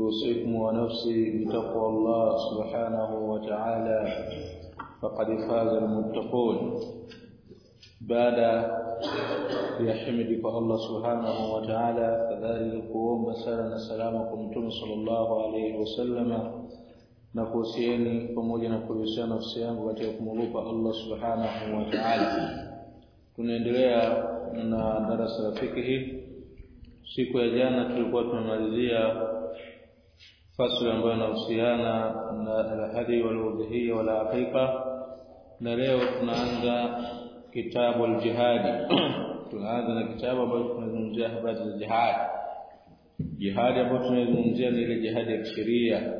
توصيكم ونفسي بتقوى الله سبحانه وتعالى فقد فاز المتقون بعد يحمد الله سبحانه وتعالى كذلك kuomba sala na salama kwa mtume sallallahu alayhi wasallama na kuhusieni pamoja na kuhusiana nafsi yangu katika kumwogopa Allah subhanahu wa ta'ala tunaendelea na darasa la fikihi siku ya jana tulikuwa tunamalizia fasli ambayo inahusiana na alhadi waludhihia wala aqiqa na leo tunaanza kitabu aljihadi tunaanza na kitabu ambacho tunazungumzia habari za jihadi jihadi ambayo tunazungumzia ni ile jihadi ya kisheria.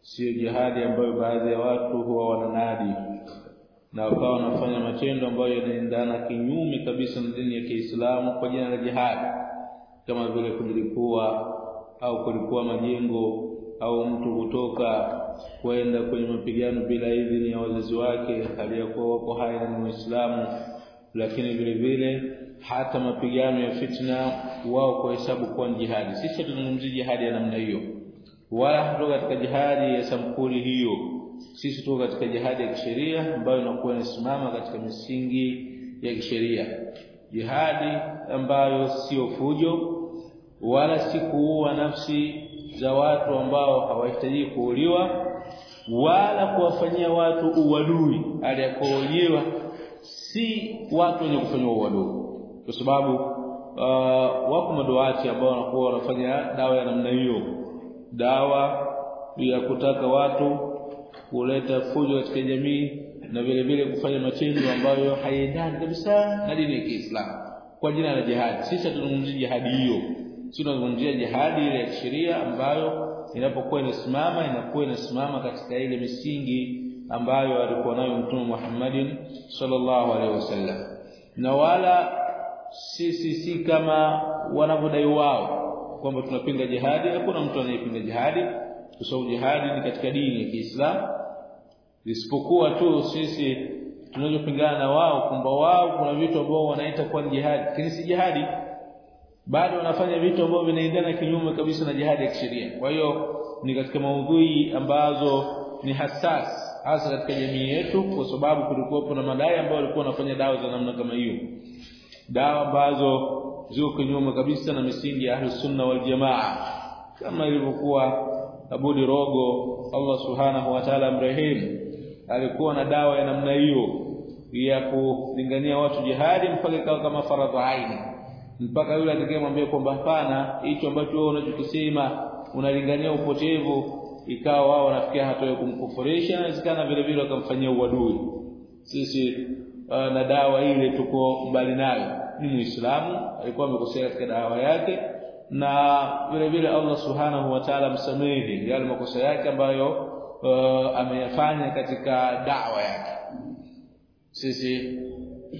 Sio jihadi ambayo baadhi ya watu huwa wananadi na wakawa wanafanya matendo ambayo yanaendana kinyume kabisa na dini ya Kiislamu kwa jina la jihadi kama vile kulikuwa au kulikuwa majengo au mtu kutoka kwenda kwenye mapigano bila idhini ya wazazi wake aliyakuwa wako hai na Muislamu lakini vile vile hata mapigano ya fitna wao kwa hesabu kuwa ni jihadi. Sisi tunazungumzia jihadi ya namna hiyo. Wala hatuko katika jihadi ya sampuli hiyo. Sisi tuko katika jihadi ya kisheria ambayo inakuwa inasimama katika misingi ya kisheria. Jihadi ambayo sio fujo wala si kuua nafsi za watu ambao hawahitaji kuuliwa wala kuwafanyia watu uadui. Aliyakooliwa si watu wenye kufanywa uadui. Kwa sababu uh, wako maduati ambao wanakuwa wanafanya dawa ya namna hiyo. Dawa ya kutaka watu kuleta fujo katika jamii na vile vile kufanya matendo ambayo haiendani kabisa na dini ya Kiislamu. Kwa jina la jihad sisi tunazungumzia jihad hiyo sisi tunazungumzia jihadi ile ya sheria ambayo inapokuwa inasimama inakuwa inasimama katika ile misingi ambayo alikuwa nayo Mtume Muhammadin sallallahu alaihi wasallam. Na wala sisi si kama wanavyodai wao kwamba tunapinga jihadi. Hakuna mtu anayepinga jihadi kwa jihadi ni katika dini ya Kiislamu. Isipokuwa tu sisi tunazopingana na wao kwamba wao kuna vitu ambao wanaita kwa jihadi. Lakini si jihadi bado wanafanya vitu ambavyo vinaendana kinyume kabisa na jihadi ya kisheria. Kwa hiyo ni katika maudhui ambazo ni hasas hasa katika jamii yetu kwa sababu kulikuwa na madai ambayo walikuwa wanafanya dawa za namna kama hiyo. Dawa ambazo ziko kinyume kabisa na misingi ya ahlus sunna wal jamaa. Kama ilivyokuwa Abudi Rogo Allah subhanahu wa ta'ala mrehemu alikuwa na dawa ya namna hiyo ya kulingania watu jihadi mpaka kama faradhi aini mpaka yule atakayemwambia kwamba hapana hicho ambacho wewe unachokisema unalingania upotevu ikawa wao wanafikia hatua ya kumkufurisha inawezekana vile vile wakamfanyia uadui. Sisi uh, na dawa ile tuko mbali nayo. Ni muislamu alikuwa amekosea katika dawa yake na vile vile Allah subhanahu wa ta'ala msamehe yale makosa yake ambayo uh, ameyafanya katika dawa yake. Sisi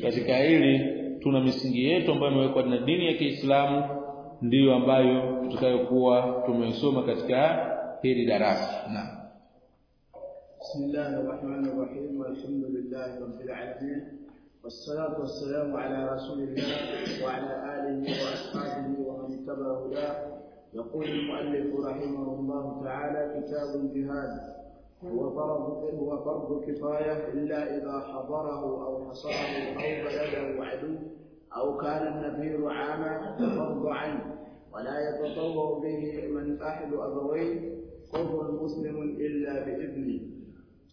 katika hili tuna misingi yetu ambayo imewekwa na dini ya Kiislamu ndiyo ambayo tutakayokuwa tumesoma katika hili darasa na بسم الله الرحمن الرحيم والحمد لله رب العالمين والصلاة والسلام على رسول الله وعلى آله وأصحابه ومن اتبع هداه يقول المؤلف رحمه الله تعالى كتاب الجهاد هو فرض هو فرض كفاية إلا إذا حضره أو حصره أو بلده عدو أو كان النفير عاما ففرض عنه. ولا يتطوع به من أحد أبويه كفر مسلم إلا بإذنه.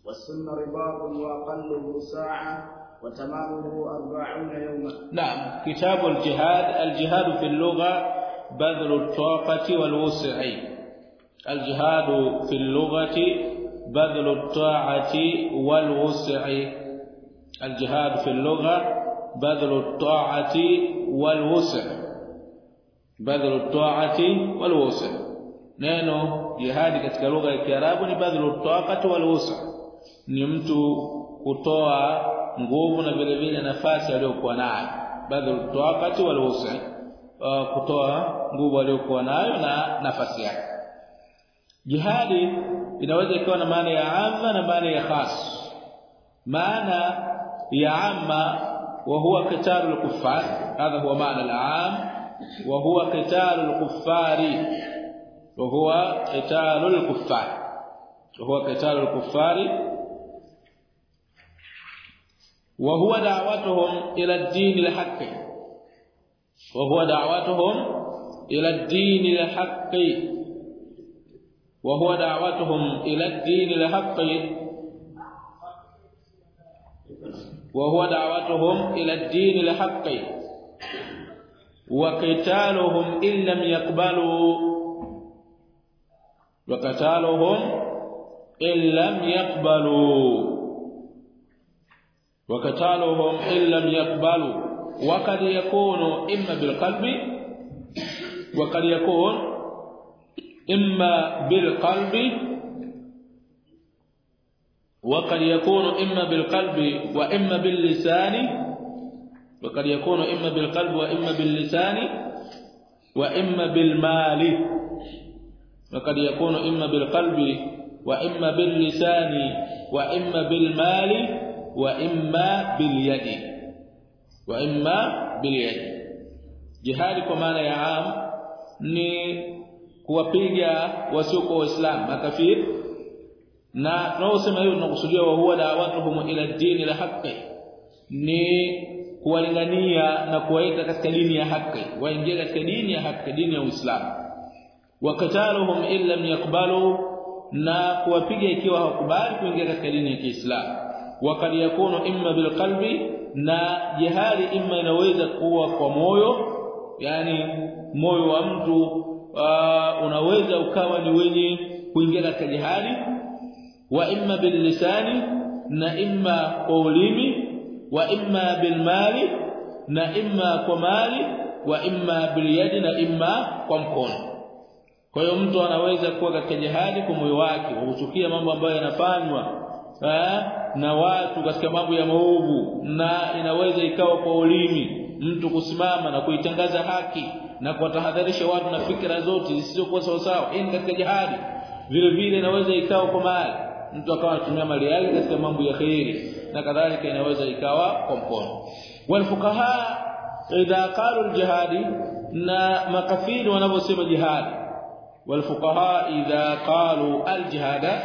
والسنة رباط وأقله ساعة وتمامه أربعون يوما. نعم. كتاب الجهاد الجهاد في اللغة بذل الطاقة والوسع. الجهاد في اللغة بذل الطاعة والوسع الجهاد في اللغة بذل الطاعة والوسع بذل الطاعة والوسع neno jihadi katika lugha ya Kiarabu ni badhlu taqati wal wusa ni mtu kutoa nguvu na vile vile nafasi aliyokuwa nayo badhlu taqati wal wusa uh, kutoa nguvu aliyokuwa nayo na nafasi yake jihadi inaweza ikawa na maana ya amma na maana ya khas. Maana ya amma wa huwa qitalu al-kuffar hadha huwa maana al-aam wa huwa qitalu al-kuffari wa huwa qitalu al-kuffar wa huwa qitalu al-kuffari. Wa huwa da'watuhum ila ad-din al-haqq wa huwa da'watuhum ila ad-din al-haqq huwa da'watuhum ila ad-din al-haqq وهو دعوتهم إلى الدين الحق. وقتالهم إن لم يقبلوا. وقتالهم إن لم يقبلوا. وقتالهم إن لم يقبلوا. وقد يكون إما بالقلب وقد يكون إما بالقلب وقد يكون إما بالقلب وإما باللسان وقد يكون إما بالقلب وإما باللسان وإما بالمال وقد يكون إما بالقلب وإما باللسان وإما بالمال وإما باليد وإما باليد. jihadi kwa maana ya am ni kuwapiga wasiokuwa waislamu makafiri. Na tunaosema hiyo tunakusudia wa huwa da'watuhum ila dini la haqqi. Ni kuwalingania na kuwaita katika dini ya haki waingie katika dini ya haki dini ya Uislamu. Wakataluhum illam yakbalu na kuwapiga ikiwa hawakubali kuingia katika dini ya Kiislamu. Wakad yakunu imma bilqalbi na jihadi imma inaweza kuwa kwa moyo yani moyo wa mtu uh, unaweza ukawa ni wenye kuingia katika jihadi wa imma billisani na imma kwa ulimi wa imma bilmali na imma kwa mali wa imma bilyadi na imma kwa mkono. Kwa hiyo mtu anaweza kuwa katika jihadi kwa moyo wake kuchukia mambo ambayo yanafanywa na watu katika mambo ya maovu na inaweza ikawa kwa ulimi mtu kusimama na kuitangaza haki na kuwatahadharisha watu na fikra zote zisizokuwa sawa sawa. Hii katika jihadi. Vile vile inaweza ikawa kwa mali. Mtu akawa anatumia mali yake katika mambo ya khairi na kadhalika inaweza ikawa kwa mkono. Walfuqaha idha qalu aljihadi na makafiri wanaposema jihadi. Walfuqaha idha qalu aljihada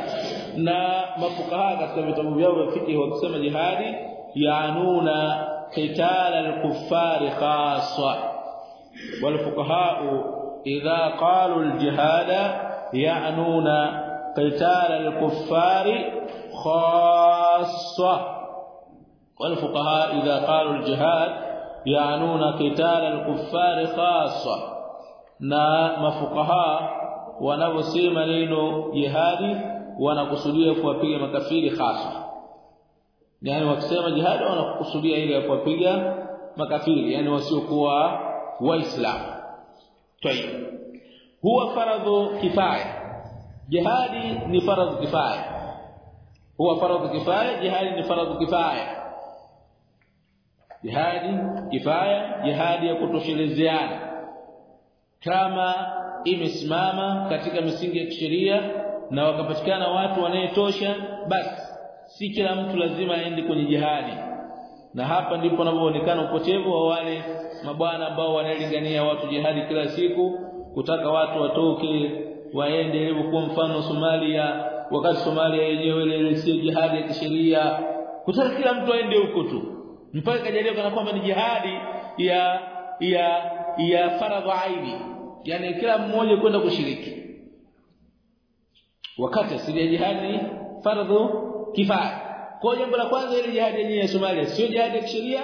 na mafuqaha katika vitabu vyao vya fiqh wakisema jihadi yaanuna qital alkuffari khassa walfuqaha idha qalu aljihada yaanuna قتال الكفار خاصة والفقهاء إذا قالوا الجهاد يعنون قتال الكفار خاصة na mafukaha wanavyosema neno jihadi wanakusudia kuwapiga makafiri hasa yani wakisema jihadi wanakusudia ile ya kuwapiga makafiri yani wasiokuwa waislamu tayy huwa faradhu kifaya. Jihadi ni faradhu kifaya. Huwa faradhu kifaya jihadi ni faradhu kifaya. Jihadi kifaya jihadi ya kutoshelezeana. Kama imesimama katika misingi ya kisheria na wakapatikana watu wanayetosha basi si kila mtu lazima aende kwenye jihadi. Na hapa ndipo panapoonekana upotevu wa wale mabwana ambao wanalingania watu jihadi kila siku kutaka watu watoke waende ilivyokuwa mfano Somalia wakati Somalia yenyewe ile si jihadi ya kisheria. Kutaka kila mtu aende huko tu mpaka kajaliwa kana kwamba ni jihadi ya ya ya faradhu aini. Yani kila mmoja kwenda kushiriki. Wakati asili ya jihadi faradhu kifaya kwa jambo la kwanza ile jihadi yenyewe ya Somalia sio jihadi ya kisheria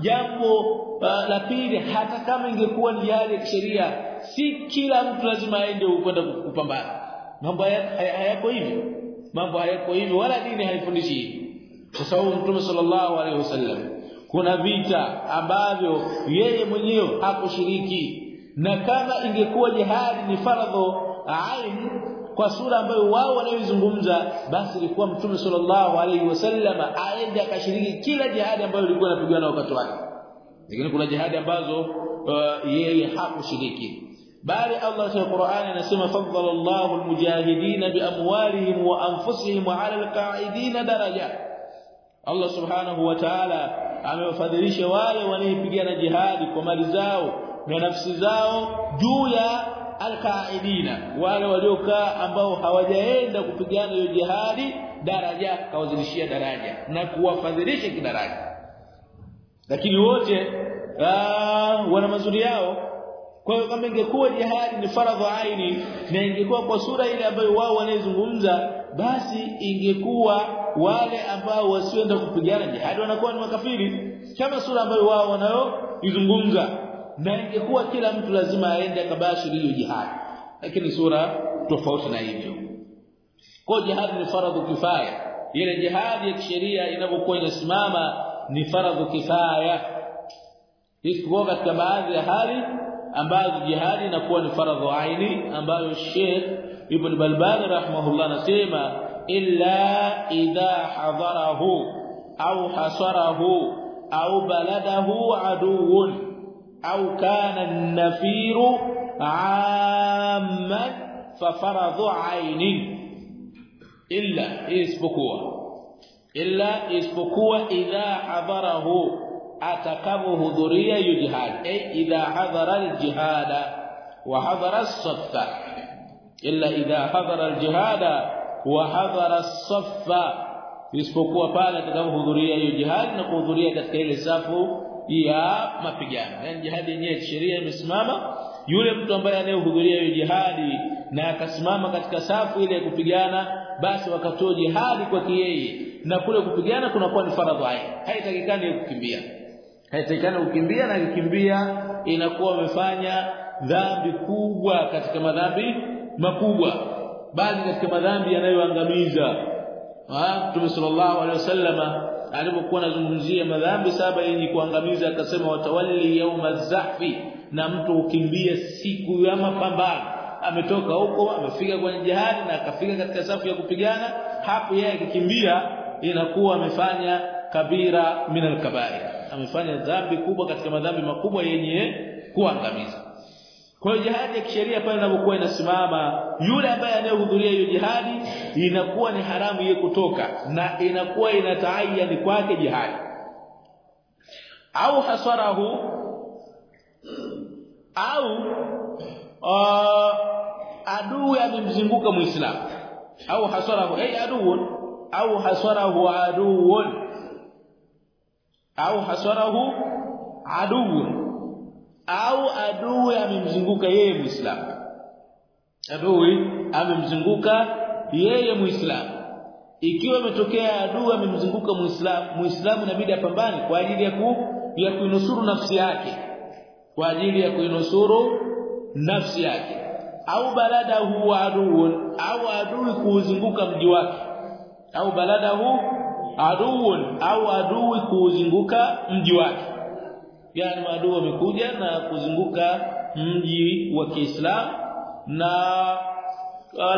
jambo uh, la pili hata kama ingekuwa ni hali ya kisheria si kila mtu lazima aende kwenda kupambana. Mambo hayako hivyo mambo hayako hivyo wala dini haifundishi kwa sababu mtume sallallahu alaihi wasallam kuna vita ambavyo yeye mwenyewe hakushiriki. Na kama ingekuwa jihadi ni faradho ain kwa sura ambayo wao wanaoizungumza basi ilikuwa mtume sallallahu alaihi wasallam aende akashiriki kila jihadi ambayo ilikuwa inapigwa wakati wake. Lakini kuna jihadi ambazo uh, yeye hakushiriki. Bali Allah katika Qur'ani anasema faddala Allahu almujahidin biamwalihim wa anfusihim 'ala alqa'idin daraja. Allah subhanahu wa ta'ala amewafadhilisha wale wanaopigana jihadi kwa mali zao na nafsi zao juu ya alqaidina wale waliokaa ambao hawajaenda kupigana hiyo jihadi daraja kawazilishia daraja na kuwafadhilisha kidaraja. Lakini wote wana mazuri yao. Kwa hiyo kama ingekuwa jihadi ni faradhu aini na ingekuwa kwa sura ile ambayo wao wanaizungumza basi ingekuwa wale ambao wasioenda kupigana jihadi wanakuwa ni makafiri. Kama sura ambayo wao wanayoizungumza na ingekuwa kila mtu lazima aende akabashiri hiyo jihad lakini sura tofauti na hivyo. Kwa jihadi ni faradhu kifaya. Ile jihadi ya kisheria inapokuwa inasimama ni faradhu kifaya. Isipokuwa katika baadhi ya hali ambazo jihadi inakuwa ni faradhu aini ambayo Sheikh Ibn Balbani rahimahullah anasema illa idha hadarahu au hasarahu au baladahu aduun au kana an-nafiru amman fa faradhu aini illa isipokuwa illa isipokuwa idha hadarahu atakapohudhuria hiyo jihad ay idha hadhara al-jihad wa hadhara as-saffa illa idha hadhara al-jihad wa hadhara as-saffa isipokuwa pale atakapohudhuria hiyo jihad na kuhudhuria katika ile safu ya mapigano. Yani jihad yenyewe sheria imesimama. Yule mtu ambaye anayehudhuria hiyo jihadi na akasimama katika safu ile ya kupigana basi wakatoa jihadi kwa yeye. Na kule kupigana kunakuwa ni faradhi haitakikani kukimbia. Haitakikani kukimbia na kukimbia inakuwa amefanya dhambi kubwa katika madhambi makubwa. Bali katika madhambi yanayoangamiza. Mtume sallallahu alaihi wasallama alipokuwa anazungumzia madhambi saba yenye kuangamiza akasema watawalli yauma zahfi na mtu ukimbie siku ya mapambano. Ametoka huko amefika kwenye jihadi na akafika katika safu ya kupigana. Hapo yeye akikimbia inakuwa amefanya kabira min al-kaba'ir amefanya dhambi kubwa katika madhambi makubwa yenye kuangamiza kwa hiyo jihadi ya kisheria pale inapokuwa inasimama yule ambaye anayehudhuria hiyo jihadi inakuwa ni haramu yeye kutoka na inakuwa inataayani kwake jihadi. Au hasarahu au uh, adui amemzunguka muislamu. Au hasarahu ay aduun. Au hasarahu adu au hasarahu aduun au adui amemzunguka yeye muislamu adui amemzunguka yeye muislamu ikiwa imetokea adui amemzunguka muislamu muislamu inabidi apambane kwa ajili ya ku ya kuinusuru nafsi yake. Kwa ajili ya kuinusuru nafsi yake. Au balada huwa aduun au adui kuuzunguka mji wake. Au balada huwa aduun au adui kuuzunguka mji wake yani maadui wamekuja na kuzunguka mji wa Kiislamu na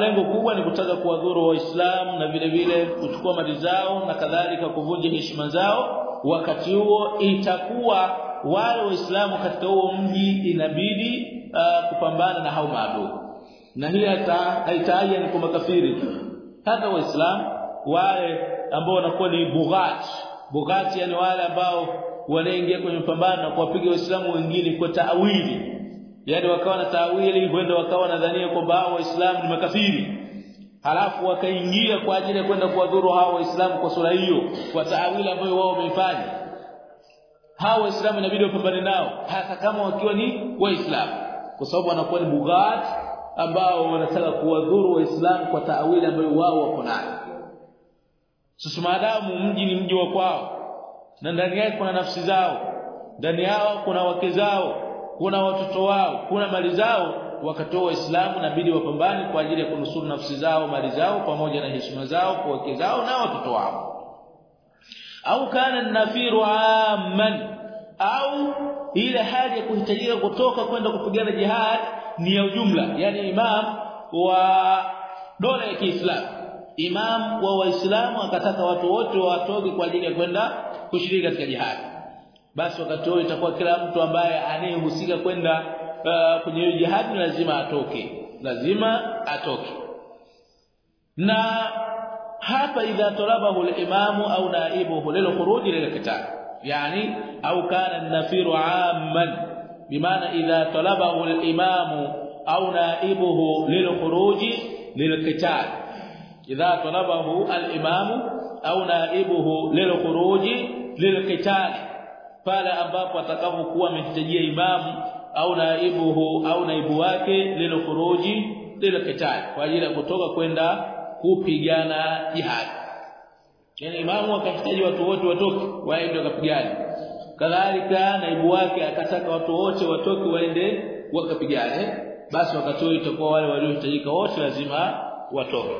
lengo kubwa ni kutaka kuwadhuru waislamu na vile vile kuchukua mali zao na kadhalika kuvunja heshima zao. Wakati huo itakuwa wale waislamu katika huo mji inabidi uh, kupambana na hao maadui. Na hii haitaaya ni kwa makafiri tu. Hata waislamu wale ambao wanakuwa ni bughat. Bughat yani wale ambao wanaingia kwenye mapambano na kuwapiga waislamu wengine kwa taawili. Yani wakawa na taawili huenda wakawa nadhania kwamba hao waislamu ni makafiri. Halafu wakaingia kwa ajili ya kwenda kuwadhuru hao waislamu kwa sura hiyo kwa taawili ambayo wao wameifanya. Hao waislamu inabidi wapambane nao hata kama wakiwa ni waislamu. Kwa sababu wanakuwa ni bughat ambao wanataka kuwadhuru waislamu kwa taawili ambayo wao wako nayo. Sasa maadamu mji ni mji wa kwao na ndani yake kuna nafsi zao. Ndani yao kuna wake zao. Kuna watoto wao. Kuna mali zao. Wakatoa waislamu nabidi wapambane kwa ajili ya kunusuru nafsi zao mali zao pamoja na heshima zao kwa wake zao na watoto wao. Au kana nafiru amman au ile hali ya kuhitajika kutoka kwenda kupigana jihad ni ya ujumla. Yani imam wa dola ya Kiislamu. Imam wa waislamu akataka watu wote watoke kwa ajili ya kwenda kushiriki katika jihad basi wakati huo itakuwa kila mtu ambaye anayehusika kwenda uh, kwenye jihad lazima atoke. Lazima atoke. Na hapa idha talabahu al-imamu au naibuhu lil khuruj lil qital yani au kana an-nafiru 'amman. Bimaana idha talabahu al-imamu au naibuhu lil khuruj lil qital idha talabahu al-imamu au naibuhu lil khuruj lil qital pale ambapo atakapokuwa amehitajia imamu au naibuhu au naibu wake lilkhuruji lilqitali qital kwa ajili ya kutoka kwenda kupigana jihad yani imamu akahitaji watu wote watoke waende wakapigane kadhalika naibu wake akataka watu wote watoke waende wakapigane. Basi wakati huo itakuwa wale waliohitajika wote lazima watoke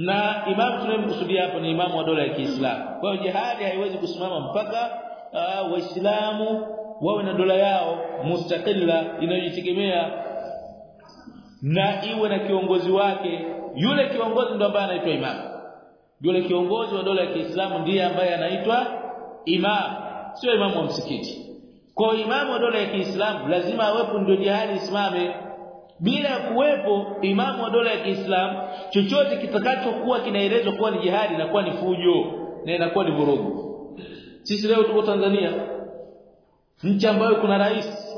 na imamu tunayemkusudia hapa ni imamu wa dola ya Kiislamu. Kwa hiyo jihadi haiwezi kusimama mpaka uh, waislamu wawe na dola yao mustakilla inayojitegemea na iwe na kiongozi wake. Yule kiongozi ndio ambaye anaitwa imamu yule kiongozi wa dola ya Kiislamu ndiye ambaye anaitwa imam sio imamu wa msikiti. Kwa imamu wa dola ya Kiislamu lazima awepo ndio jihadi isimame bila kuwepo imamu wa dola ya Kiislamu chochote kitakachokuwa kinaelezwa kuwa ni jihadi na kuwa ni fujo na inakuwa ni vurugu. Sisi leo tuko Tanzania nchi ambayo kuna rais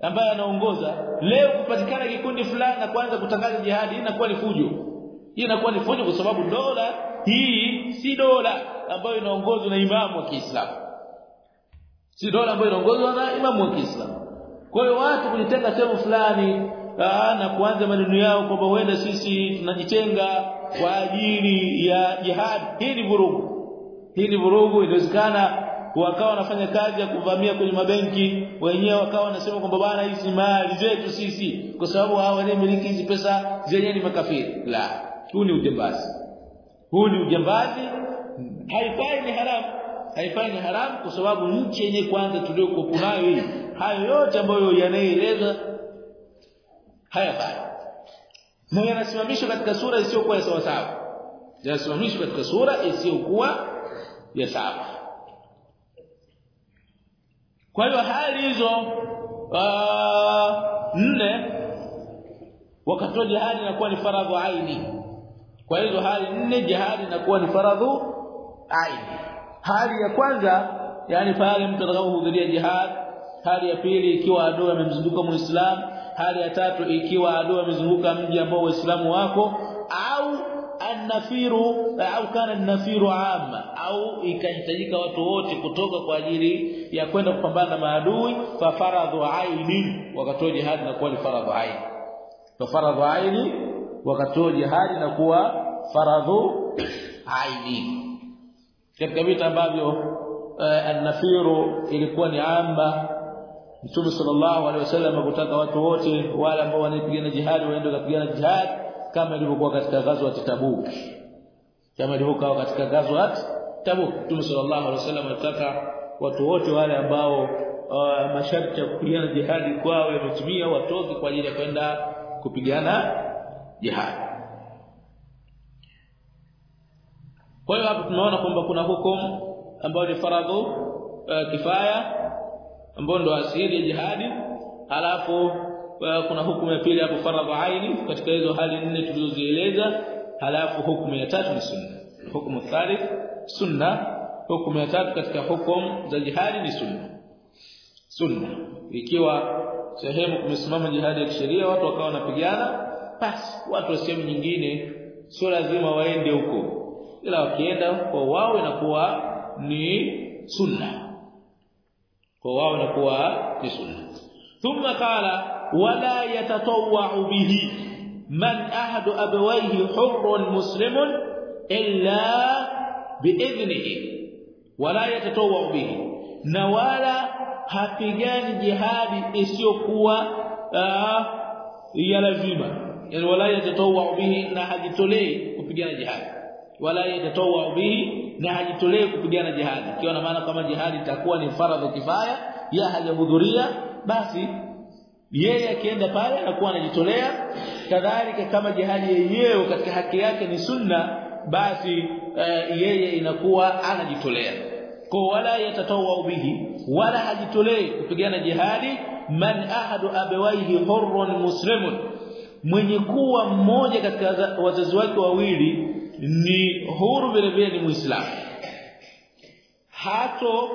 ambaye anaongoza leo kupatikana kikundi fulani na kuanza kutangaza jihadi inakuwa ni fujo. Hii inakuwa ni fujo kwa sababu dola hii si dola ambayo inaongozwa na imamu wa Kiislamu. Si dola ambayo inaongozwa na imamu wa Kiislamu. Kwa hiyo watu kujitenga sehemu fulani na kuanza maneno yao kwamba huenda sisi tunajitenga kwa ajili ya jihad. Hili vurugu. Hili vurugu. Inawezekana wakawa wanafanya kazi ya kuvamia kwenye mabenki wenyewe wakawa wanasema kwamba bwana hizi mali zetu sisi kwa sababu hao wanaomiliki hizi pesa zenyewe ni makafiri. La huu ni ujambazi. Huu ni ujambazi. Haifai ni haramu. Haifai ni haramu kwa sababu nchi yenyewe kwanza tuliyokuwa nayo hii hayo yote ambayo yanaeleza hayafai na yanasimamishwa katika sura isiyokuwa ya sawa sawa yanasimamishwa katika sura isiyokuwa ya sawa. Kwa hiyo hali hizo nne wakati wa jihadi inakuwa ni faradhu aini. Kwa hizo hali nne jihadi inakuwa ni faradhu aini. Hali ya kwanza yani pale mtu atakapohudhuria jihad hali ya pili ikiwa adui amemzunguka muislamu hali ya tatu ikiwa adui amezunguka mji ambao waislamu wako au annafiru au kana nafiru amma au ikahitajika watu wote kutoka kwa ajili ya kwenda kupambana na maadui fa faradhu aini wakatoa jihad na kuwa faradhu aini. Fa faradhu aini wakatoa jihad na kuwa faradhu aini. Katika vita ambavyo uh, an-nafiru ilikuwa ni amma Mtume sallallahu alaihi wasallam kutaka watu wote wale ambao wanapigana jihad waende kupigana jihad kama ilivyokuwa katika ghazwa ya Tabuk. Kama ilivyokuwa katika ghazwa ya Tabuk. Mtume sallallahu alaihi wasallam anataka watu wote wale ambao uh, masharti ya kupigana jihadi kwao yametimia watoke kwa ajili ya kwenda kupigana jihad kwa hiyo hapo tunaona kwamba kuna hukumu ambayo ni faradhu uh, kifaya ambayo ndo asili ya jihadi. Halafu uh, kuna hukumu ya pili hapo faradha aini katika hizo hali nne tulizozieleza. Halafu hukumu ya tatu ni sunna. Hukumu thalith sunna. Hukumu ya tatu katika hukumu za jihadi ni sunna. Sunna. Ikiwa sehemu kumesimama jihadi ya kisheria watu wakawa wanapigana basi watu wa sehemu nyingine sio lazima waende huko. Ila wakienda kwa wao inakuwa ni sunna kwa wao inakuwa ni sunna thumma qala wala yatatawwa bihi man ahadu abawayhi hurrun muslimun illa biidhnihi wala yatatawwa bihi na wala hapigani jihadi isiyokuwa ya lazima yani wala yatatawwa bihi na hajitolei kupigana jihadi wala yatatawa bihi na hajitolee kupigana jihadi. Ikiwa na maana kama jihadi itakuwa ni faradhi kifaya ya hajahudhuria basi yeye akienda pale anakuwa anajitolea. Kadhalika kama jihadi yenyewe katika haki yake ni sunna basi uh, yeye inakuwa anajitolea. Kwa wala yatatawa bihi wala hajitolee kupigana jihadi. Man ahadu abawaihi hurrun muslimun mwenye kuwa mmoja katika wazazi wake wawili ni huru vile vile ni muislamu. Hato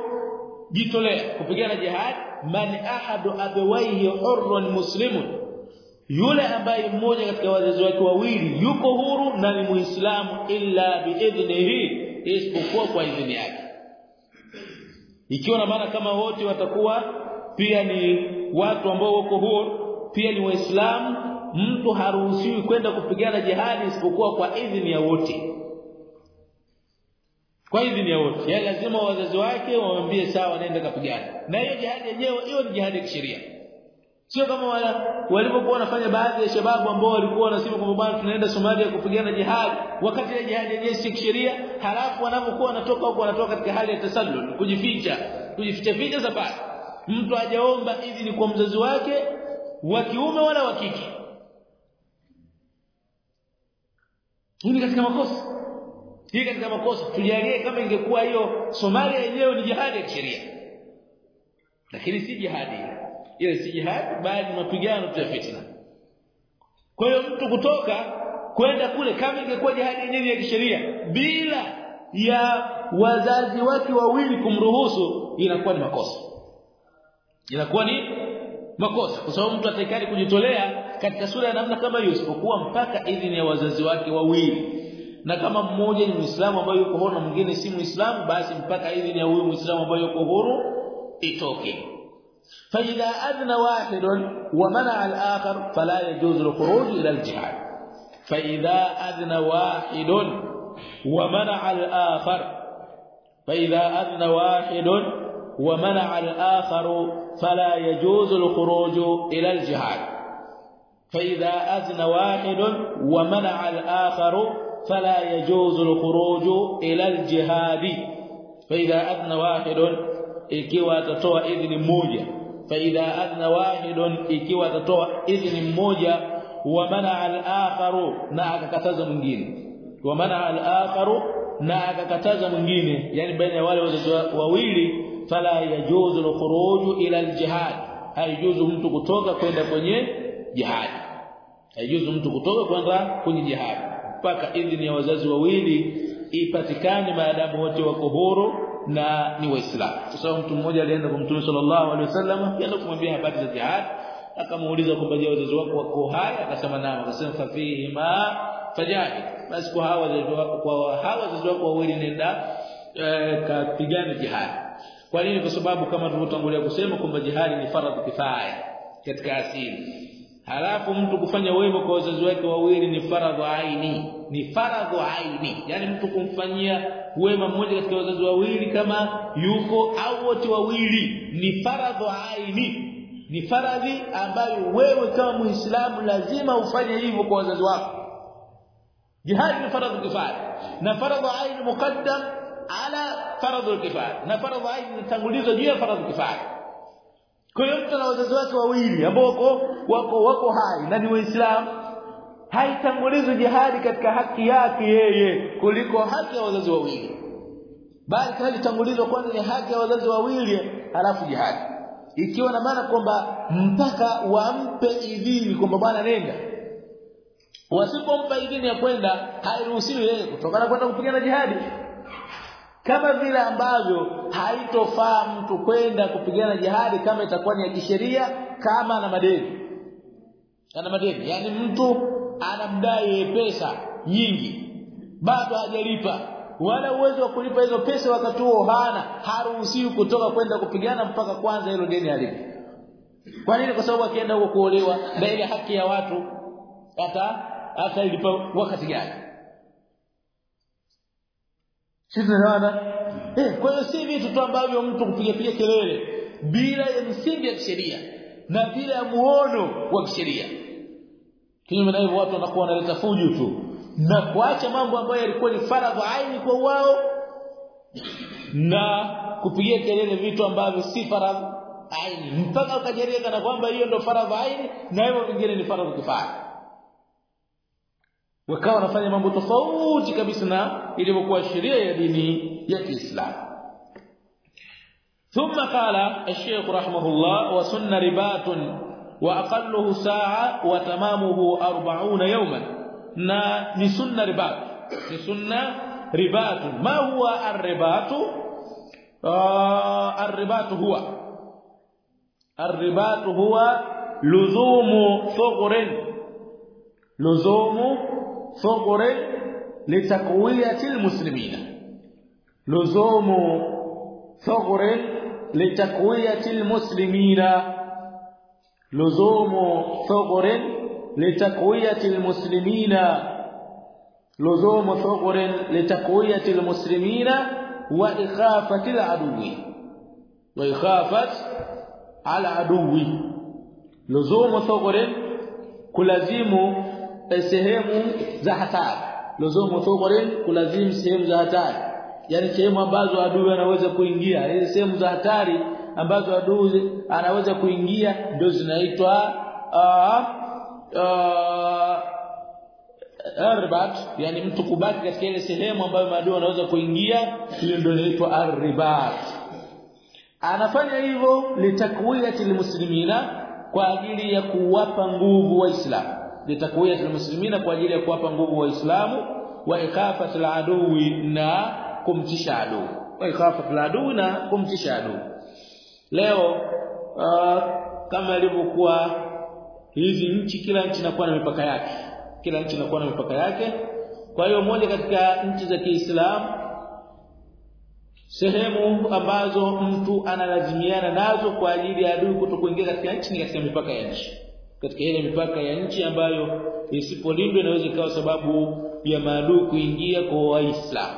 jitolea kupigana jihad man ahadu abawaihi hurrun muslimun. Yule ambaye mmoja katika wazazi wake wawili yuko huru na ni muislamu illa biidhnihi isipokuwa kwa idhini yake. Ikiwa na maana kama wote watakuwa pia ni watu ambao wako huru pia ni waislamu mtu haruhusiwi kwenda kupigana jihadi isipokuwa kwa idhini ya wote. Kwa idhini ya wote. Yani lazima wazazi wake waambie sawa nenda kapigana na hiyo jihadi yenyewe hiyo ni jihadi ya kisheria. Sio kama wale walipokuwa wanafanya baadhi ya shababu ambao walikuwa wanasema kwamba bwana tunaenda Somalia kupigana jihad wakati ya jihad yenyewe si kisheria halafu wanapokuwa wanatoka huko wanatoka katika hali ya tasallul kujificha. Kujificha ficha safari mtu hajaomba idhini kwa mzazi wake wa kiume wala wa kike hii katika makosa. Hii katika makosa. Tujalie kama ingekuwa hiyo Somalia yenyewe ni jihadi ya kisheria. Lakini si jihadi ile. Si jihadi bali mapigano ya fitna kwa hiyo mtu kutoka kwenda kule kama ingekuwa jihadi yenyewe ya kisheria bila ya wazazi wake wawili kumruhusu inakuwa ni makosa. Inakuwa ni makosa kwa sababu mtu atakayekali kujitolea katika sura ya namna kama hiyo isipokuwa mpaka idhini ya wazazi wake wawili na kama mmoja ni muislamu ambaye yuko huru na mwingine si muislamu basi mpaka idhini ya huyu muislamu ambaye yuko huru itoke فاذا اذن واحد ومنع الاخر فلا يجوز الخروج الى الجهاد فاذا اذن واحد ومنع الاخر فاذا اذن واحد ومنع الاخر فلا يجوز الخروج إلى الجهاد. فإذا أذن واحد ومنع الآخر فلا يجوز الخروج إلى الجهاد. فإذا أذن واحد ikiwa atatoa إذن موجة. فإذا أذن واحد ikiwa atatoa إذن موجة ومنع الآخر na من mwingine ومنع الآخر na من mwingine يعني بين والي wale wawili fala yajuzu al-khuruj ila al-jihad. Haijuzu mtu kutoka kwenda kwenye jihad. Haijuzu mtu kutoka kwenda kwenye jihad. Mpaka idhini ya wazazi wawili ipatikane maadamu wote wako huru na ni waislamu. Kwa sababu mtu mmoja alienda kwa mtume sallallahu alaihi wasallam akaenda kumwambia habari za jihad. Akamuuliza kwamba je wazazi wako wako hai? Akasema naam. Akasema fafihi ma fajahid. Basi kwa hawa wazazi wako wawili nenda e, kapigana jihad kwa nini? Kwa sababu kama tulivyotangulia kusema kwamba jihadi ni faradhi kifaya katika asili. Halafu mtu kufanya wema kwa wazazi wake wawili ni faradhi aini ni faradhi aini. Yani mtu kumfanyia wema mmoja katika wazazi wawili kama yuko au wote wawili ni faradhi aini. Ni faradhi ambayo wewe kama muislamu lazima ufanye hivyo kwa wazazi wako. Jihad ni faradhi kifaya. Na faradhi aini muqaddam ala faradhu kifaya. Na faradhu aini inatangulizwa juu ya faradhu kifaya. Kwa hiyo mtu na wazazi wake wawili ambao wako wako wako hai na ni waislamu haitangulizwi jihadi katika haki yake yeye kuliko haki ya wazazi wawili. Bali kalitangulizwa kwanza ni haki ya wazazi wawili halafu jihadi. Ikiwa na maana kwamba mpaka wampe idhini kwamba bwana nenda. Wasipompa idhini ya kwenda hairuhusiwi yeye kutokana kwenda kupigana jihadi kama vile ambavyo haitofaa mtu kwenda kupigana jihadi kama itakuwa ni ya kisheria kama ana madeni. Ana madeni. Yani mtu anamdai pesa nyingi bado hajalipa. Wala uwezo wa kulipa hizo pesa wakati huo hana haruhusiwi kutoka kwenda kupigana mpaka kwanza hilo deni alipe kwa nini? Kwa sababu akienda huko kuolewa ile haki ya watu hata hata ilipa wakati gani tunaona eh kwa hiyo si vitu tu ambavyo mtu kupiga piga kelele bila ya msingi ya kisheria na bila ya muono wa kisheria. Kinyume na hivyo watu wanakuwa wanaleta fujo tu na kuacha mambo ambayo yalikuwa ni faradhi aini kwa wao na kupigia kelele vitu ambavyo si faradhi aini. Mpaka ukajalia kana kwamba hiyo ndio faradhi aini na hivyo vingine ni faradhi kifaya wakawa wanafanya mambo tofauti kabisa na ilivyokuwa sheria ya dini ya Kiislamu ثم قال الشيخ رحمه الله وسن ربات واقله ساعه وتمامه 40 يوما na ni sunna ribat ni sunna ribat ma huwa ar-ribat ar-ribat huwa ar-ribat huwa luzumu thughrin luzumu صبر لتقوية المسلمين. لزوم صبر لتقوية المسلمين. لزوم صبر لتقوية المسلمين. لزوم صبر لتقوية المسلمين وإخافة العدو. وإخافة العدو. لزوم صبر كلازم sehemu za hatari luzumu thughrin kulazimu sehemu za hatari. Yani sehemu ambazo adui anaweza kuingia. Ile sehemu za hatari ambazo adui anaweza kuingia ndio zinaitwa uh, arbat yani mtu kubaki katika ile sehemu ambayo maadui anaweza kuingia ile ndio inaitwa arribat. Anafanya hivyo litakwiyati almuslimina kwa ajili ya kuwapa nguvu waislamu litakwiyati almuslimina kwa ajili ya kuwapa nguvu waislamu wa ikafati aladui na kumtisha adui. Wa ikafati aladui na kumtisha adui. Leo uh, kama ilivyokuwa hizi nchi kila nchi inakuwa na mipaka yake. Kila nchi inakuwa na mipaka yake. Kwa hiyo moja katika nchi za Kiislamu sehemu ambazo mtu analazimiana nazo kwa ajili ya adui kutokuingia katika nchi ni katika mipaka ya nchi katika ile mipaka ya nchi ambayo isipolindwa inaweza ikawa sababu ya maadui kuingia kwa waislamu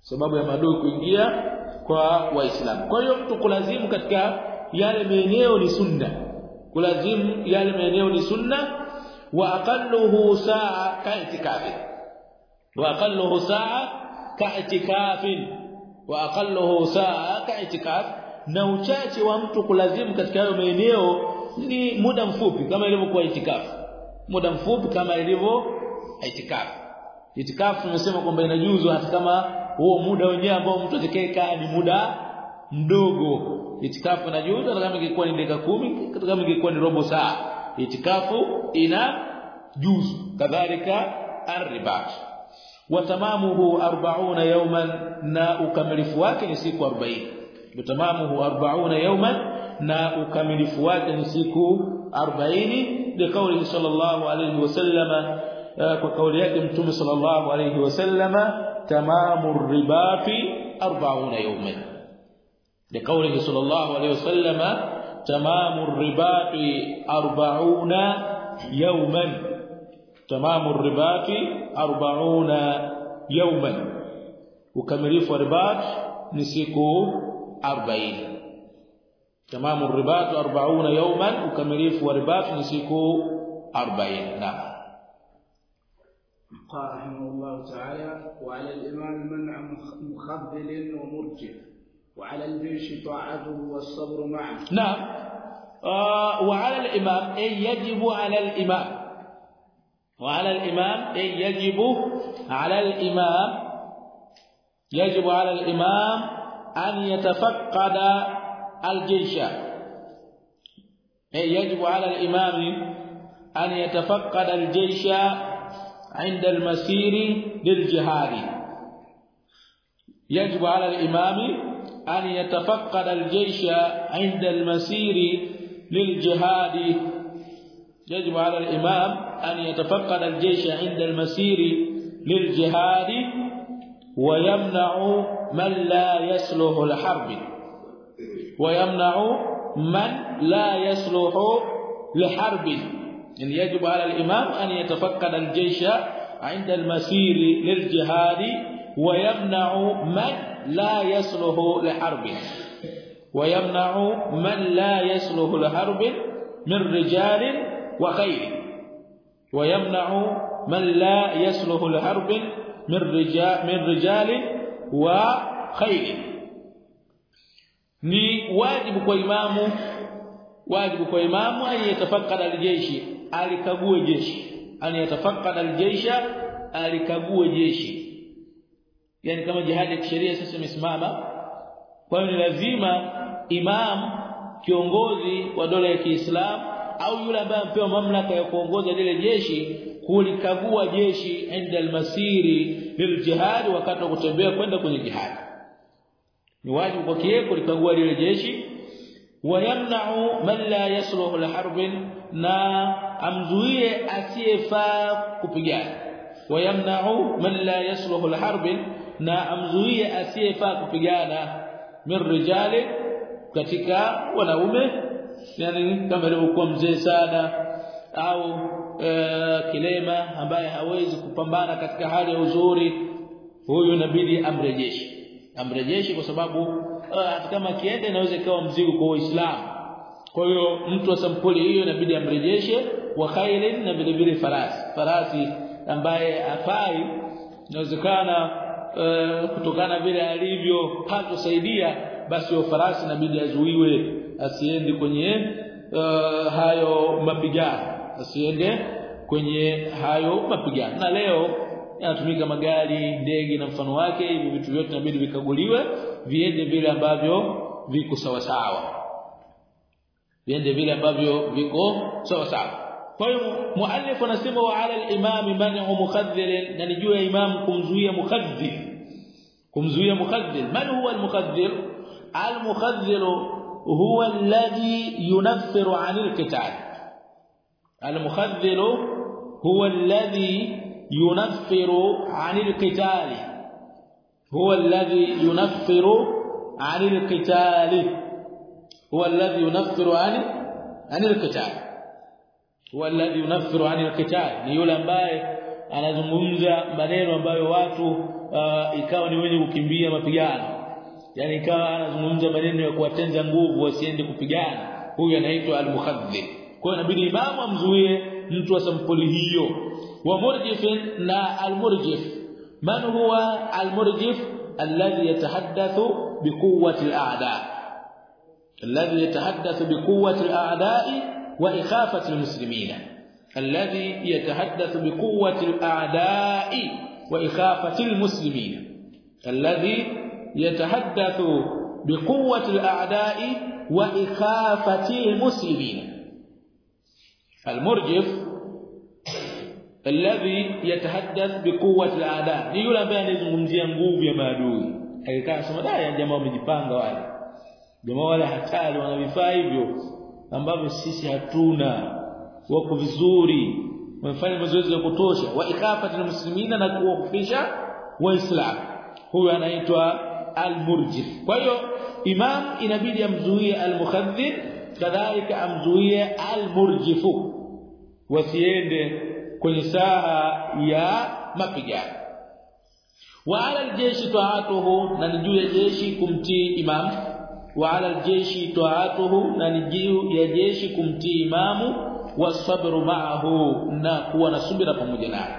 sababu ya maadui kuingia kwa waislamu kwa hiyo mtu kulazimu katika yale maeneo ni sunna. Kulazimu yale maeneo ni sunna. Wa aqalluhu saa ka'tikafi wa aqalluhu saa ka'tikafin wa aqalluhu saa ka'tikaf na uchache wa mtu kulazimu katika hayo maeneo ni muda mfupi kama ilivyokuwa itikafu. Muda mfupi kama ilivyo itikafu. Itikafu tunasema kwamba inajuzwa hata kama huo muda wenyewe ambao mtu atakayekaa ni muda mdogo. Itikafu inajuzwa kama ingekuwa ni dakika kumi hata kama ingekuwa ni robo saa. Itikafu ina juzu kadhalika arribat. Wa tamamuhu 40 yawman na ukamilifu wake ni siku 40 tamamuhu 40 yawman na ukamilifu wake ni siku 40 bi kauli sallallahu alayhi wasallama kwa kauli yake mtume sallallahu alayhi wasallama tamamu ribati 40 yawman. Bi kauli sallallahu alayhi wasallama tamamu ribati 40 yawman. Tamamu ribati 40 yawman. Ukamilifu wa ribat ni siku 40 تمام الرباط 40 يوما وكمليف ورباط نسيكو 40 نعم. قال رحمه الله تعالى وعلى الإمام منع مخذل ومرجع وعلى الجيش طاعته والصبر معه نعم. آه وعلى الإمام أي يجب على الإمام. وعلى الإمام أي يجب على الإمام. يجب على الإمام أن يتفقد الجيش. يجب على الإمام أن يتفقد الجيش عند المسير للجهاد. يجب على الإمام أن يتفقد الجيش عند المسير للجهاد. يجب على الإمام أن يتفقد الجيش عند المسير للجهاد ويمنع من لا يصلح الحرب. ويمنع من لا يصلح لحرب. يعني يجب على الإمام أن يتفقد الجيش عند المسير للجهاد ويمنع من لا يصلح لحرب. ويمنع من لا يصلح لحرب من رجال وخيل ويمنع من لا يصلح لحرب من رجال من رجال وخيل ni wajibu kwa imamu wajibu kwa imamu ayatafakkara aljeshi alikague jeshi. An yatafakkara aljeisha alikague jeshi. Yani kama jihadi ya kisheria sasa imesimama kwa hiyo ni lazima imam kiongozi wa dola ya Kiislamu au yule ambaye amepewa mamlaka ya kuongoza lile jeshi kulikagua jeshi inda almasiri liljihad wakati wa kutembea kwenda kwenye jihad ni wajibu kwa yeye kulikagua lile jeshi. Wayamna'u man la yasluhu liharbin na amzuie asiyefaa kupigana. Wayamna'u man la yasluhu liharbin na amzuie asiyefaa kupigana min rijali katika wanaume. Yani kama alikuwa mzee sana au e, kilema ambaye hawezi kupambana katika hali ya uzuri huyu inabidi amrejeshe amrejeshe kwa sababu hata uh, kama akienda inaweza ikawa mzigo kwa Uislamu. Kwa hiyo mtu wa sampuli hiyo inabidi amrejeshe wa khailin na vile vile farasi. Farasi ambaye afai inawezekana uh, kutokana vile alivyo hatosaidia basi wa farasi inabidi azuiwe asiende kwenye uh, hayo mapigano. Asiende kwenye hayo mapigano. Na leo yanatumika magari ndege na mfano wake hivi vitu vyote inabidi vikaguliwe viende vile ambavyo viko sawa sawa viende vile ambavyo viko sawa sawa kwa hiyo muallif anasema wa ala al-imam man'u mukhaddhir na nijua imam kumzuia mukhaddhir kumzuia mukhaddhir man huwa al-mukhaddhir al-mukhaddhir huwa alladhi yunaffiru 'anil qital al-mukhaddhir huwa alladhi yunaffiru 'anil qitali huwa alladhi yunaffiru 'anil qitali huwa alladhi yunaffiru 'anil 'anil qitali huwa alladhi yunaffiru 'anil qitali ni yule ambaye anazungumza maneno ambayo watu uh, ikawa ni wenye kukimbia mapigano. Yani ikawa anazungumza maneno ya kuwatenza nguvu wasiende kupigana. Huyu anaitwa al-mukhadhdhib kwa hiyo inabidi imamu amzuie mtu wa sampuli hiyo. ومرجف لا المرجف. من هو المرجف؟ الذي يتحدث بقوة الأعداء. الذي يتحدث بقوة الأعداء وإخافة المسلمين. الذي يتحدث بقوة الأعداء وإخافة المسلمين. الذي يتحدث بقوة الأعداء وإخافة المسلمين. المرجف alladhi yatahaddath biquwwati al-a'da. Ni yule ambaye anazungumzia nguvu ya maadui. Akikaa sema da jamaa wamejipanga wale. Jamaa wale hatari wana vifaa hivyo ambavyo sisi hatuna. Wako vizuri. Wamefanya mazoezi ya kutosha. Wa ikafati muslimina na kuwakufisha waislamu. Huyu anaitwa al-murjif kwa hiyo imam inabidi amzuie al-mukhaddhib kadhalika amzuie al-murjifu wasiende kwenye saha ya mapigano. Wa ala aljeshi taatuhu na juu ya jeshi kumtii imam. Wa ala aljeshi taatuhu na juu ya jeshi kumtii imamu. Wasabru ma'ahu na kuwa na subira pamoja naye.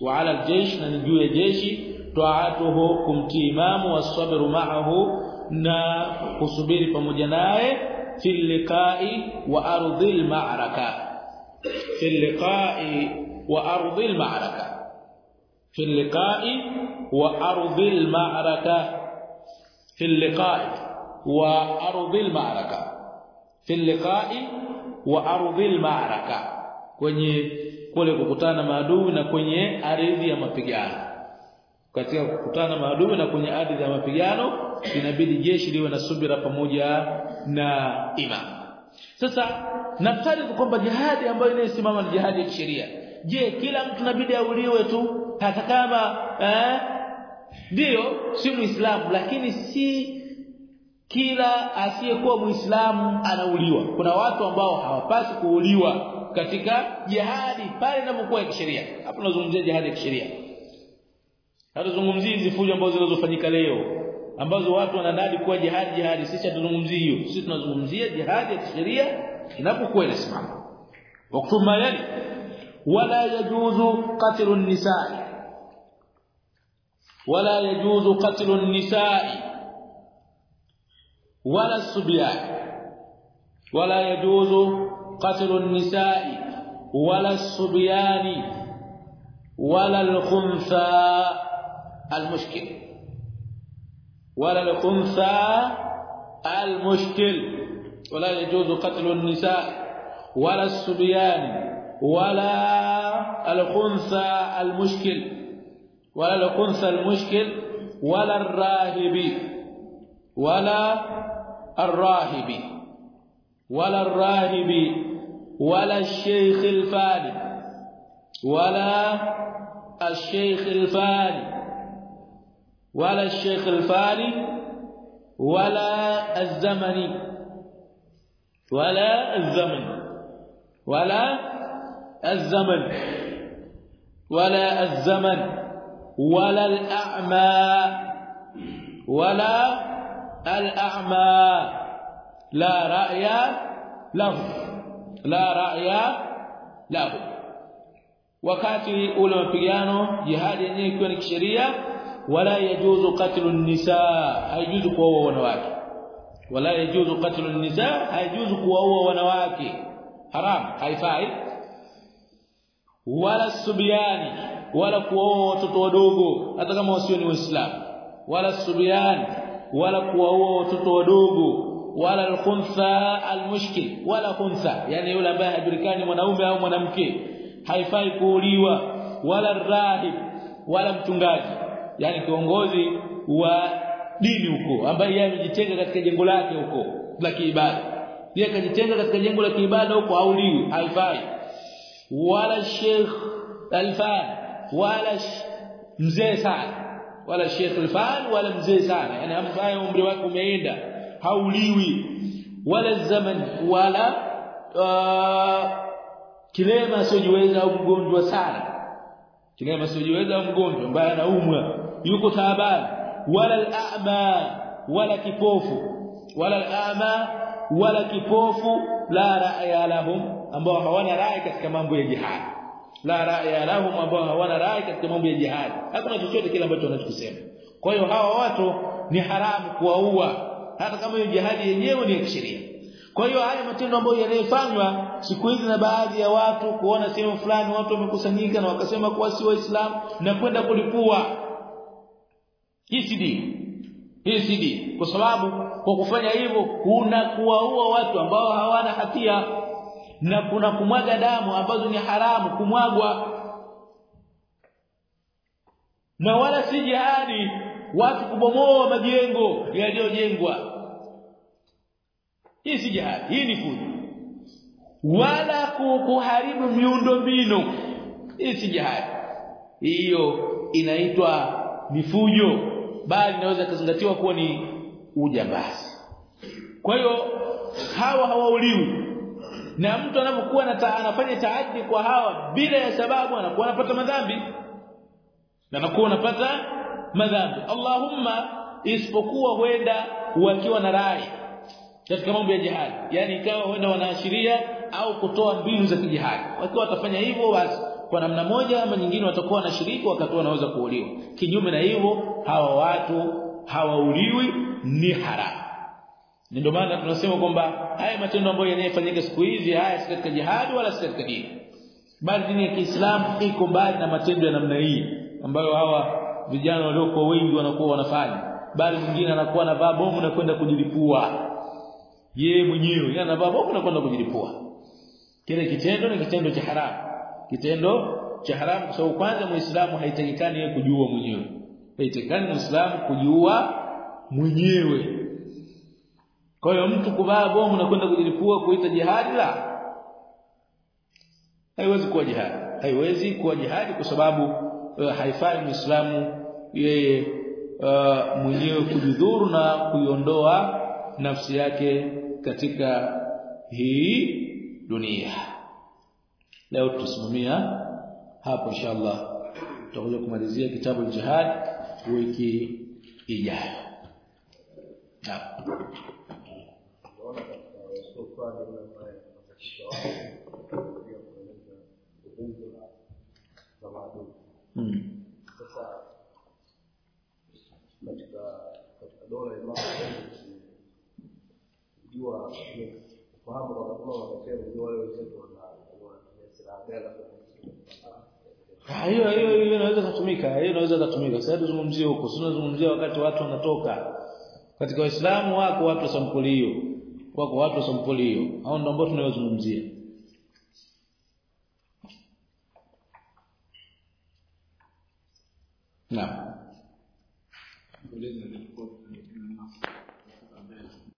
Wa ala aljeshi na juu ya jeshi taatuhu kumtii imamu. Wasabru ma'ahu na kusubiri pamoja naye. Fil liqa'i wa ardhil ma'raka في اللقاء وارض المعركه في اللقاء وارض المعركه في اللقاء وارض المعركه في اللقاء وارض المعركه kwenye kule kukutana maadui na kwenye ardhi ya mapigano katika kukutana maadui na kwenye ardhi ya mapigano inabidi jeshi liwe na subira pamoja na imam sasa naftarifu kwamba jihadi ambayo inayosimama ni jihadi ya kisheria. Je kila mtu inabidi auliwe tu? Hata kama eh? Ndio si muislamu lakini si kila asiyekuwa muislamu anauliwa. Kuna watu ambao hawapasi kuuliwa katika jihadi pale inapokuwa ya kisheria. Hapo tunazungumzia jihadi ya kisheria. Hatuzungumzii hizi fujo ambazo zinazofanyika leo ambazo watu wanadai kuwa jihadi jihadi. Sisi hatuzungumzii hiyo. Sisi tunazungumzia jihadi ya kisheria inapokuwa inasimama waktub ma yali wala yajuzu qatlu an-nisaa wala yajuzu qatlu an-nisaa wala as-subyan wala yajuzu qatlu an-nisaa wala as-subyan wala al-khuntha al-mushkil wala al-khuntha المشكل ولا يجوز قتل النساء ولا الصبيان ولا الخنثى المشكل ولا الخنثى المشكل ولا الراهب ولا الراهب ولا الراهب ولا الشيخ الفاني ولا الشيخ الفاني ولا الشيخ الفاني ولا الزمني. ولا الزمن. ولا الزمن. ولا الزمن. ولا الأعمى. ولا الأعمى. لا رأي له. لا رأي له. وقت اول ما جهاد يكون كشريه ولا يجوز قتل النساء. يجوز قوة ونواكي. Wala yajuzu qatlu nisaa haijuzu kuwaua wanawake. Haram haifai. Wala subiani wala kuwaua watoto wadogo hata kama wasio ni waislamu. Wala subiani wala kuwaua watoto wadogo. Wala al-khuntha al-mushkil wala khuntha yani yule ambaye hajulikani mwanaume au mwanamke. Haifai kuuliwa. Wala rahib wala mchungaji yani kiongozi wa dini huko ambaye yeye amejitenga katika jengo lake huko la kiibada. Yeye akajitenga katika jengo la kiibada huko auliwi haifai. Wala sheikh alfan wala mzee sana. Wala sheikh alfan wala mzee sana. Yani ambaye umri wake umeenda hauliwi. Wala zaman wala uh, kilema asiyojiweza au mgonjwa sana. Kilema asiyojiweza au mgonjwa ambaye anaumwa yuko taabani wala al-a'ma wala kipofu. Wala al-a'ma wala kipofu la ra'ya lahum ambao hawana rai katika mambo ya jihad. La ra'ya lahum ambao hawana rai katika mambo ya jihad. Hakuna chochote kile ambacho wanachosema kwa hiyo hawa watu ni haramu kuwaua. Hata kama hiyo jihadi yenyewe ni ya kisheria. Kwa hiyo haya matendo ambayo yanayofanywa siku hizi na baadhi ya watu kuona sehemu fulani watu wamekusanyika na wakasema kuwa si waislamu na kwenda kulipua hii si hii kwa sababu kwa kufanya hivyo kuna kuwaua watu ambao hawana hatia. Na kuna kumwaga damu ambazo ni haramu kumwagwa. Na wala si jihadi watu kubomoa majengo yaliyojengwa. Hii si jihadi hii ni fujo. Wala kuharibu miundombinu hii si jihadi. Hiyo inaitwa mifujo bali inaweza kuzingatiwa kuwa ni ujambazi. Kwa hiyo hawa hawauliwi. Na mtu anapokuwa anafanya taaddi kwa hawa bila ya sababu anakuwa anapata madhambi. Na anakuwa anapata madhambi. Allahumma isipokuwa huenda wakiwa na rai katika mambo ya jihad yani ikawa huenda wanaashiria au kutoa mbinu za kijihad wakiwa watafanya hivyo basi kwa namna moja ama nyingine watakuwa wanashiriki wakati wanaweza kuuliwa kinyume na hivyo hawa watu hawauliwi ni haramu. Ndio maana tunasema kwamba haya matendo ambayo yanayofanyika siku hizi haya si katika jihad wala si katika dini. Bali dini ya Kiislamu iko mbali na matendo ya namna hii ambayo hawa vijana waliokuwa wengi wanakuwa wanafanya. Bali mwingine anakuwa anavaa bomu na kwenda kujilipua. Yeye mwenyewe anavaa bomu na kwenda kujilipua. Kile kitendo ni kitendo cha haramu kitendo cha haramu kwa sababu kwanza muislamu haitakikani yeye kujua mwenyewe. Haitakikani muislamu kujua mwenyewe. Kwa hiyo mtu kubaa bomu na kwenda kujilipua kuita jihadi la. Haiwezi kuwa jihadi. Haiwezi kuwa jihadi kwa sababu uh, haifai muislamu yeye uh, mwenyewe kujidhuru na kuiondoa nafsi yake katika hii dunia leo tusimamia hapo inshallah. Tutakuja kumalizia kitabu jihad wiki ijayo. Hmm. Sasa katika katika dola wale wenzetu wana wanatumia silaha gani Ah, hiyo hiyo hiyo inaweza kutumika hiyo inaweza kutumika. Sasa tuzungumzie huko tunazungumzia wakati watu wanatoka? Katika waislamu wako watu wa sampuli hiyo wako watu wa sampuli hiyo. Hao ndio ambao tunayozungumzia naam